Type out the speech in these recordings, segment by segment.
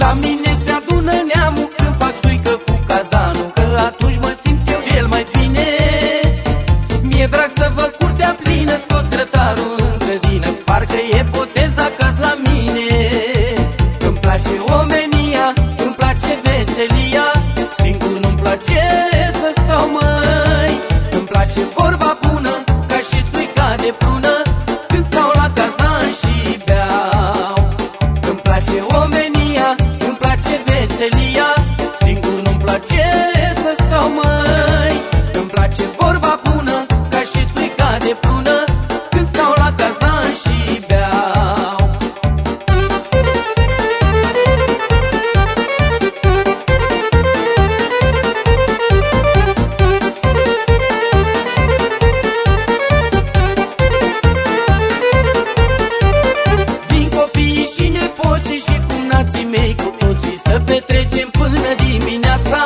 La mine se adună neamul când fac suică cu cazanul Că atunci mă simt eu cel mai bine. Mi-e drag să văd curtea plină, scot grătarul în grădină Parcă e botez acasă la mine. Îmi place om mei cu toții Să petrecem până dimineața.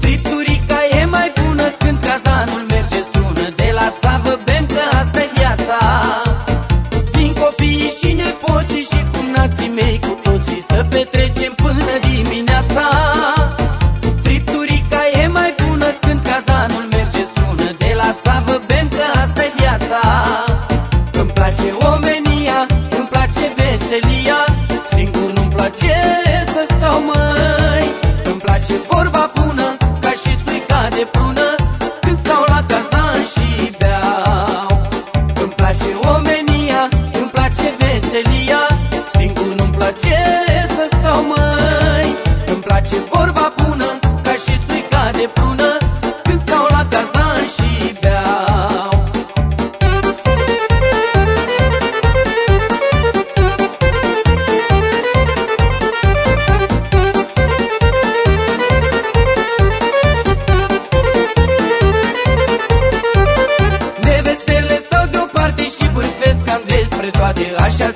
Fripturica e mai bună când cazanul merge strună De la țavă bem că asta e viața. Vin copiii și nepoții Singur nu-mi place să stau, măi? Îmi place vorba bună, ca și țuica de prună. Când stau la cazan și beau. Nevestele stau deoparte și bârfesc Andrei spre toate Așa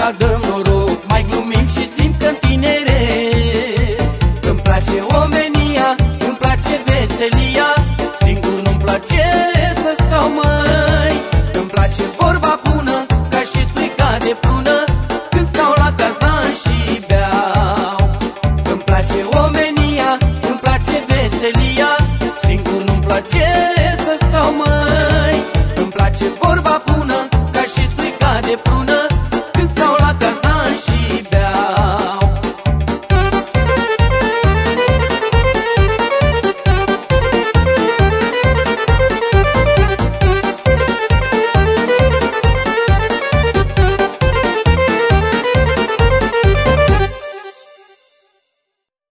ulcica dăm noroc Mai glumim și simt că tineresc. Îmi place omenia, îmi place veselia Singur nu-mi place să stau, măi Îmi place vorba bună, ca și țuica de prună Când stau la cazan și beau. Îmi place omenia, îmi place veselia Singur nu-mi place să stau, măi Îmi place vorba bună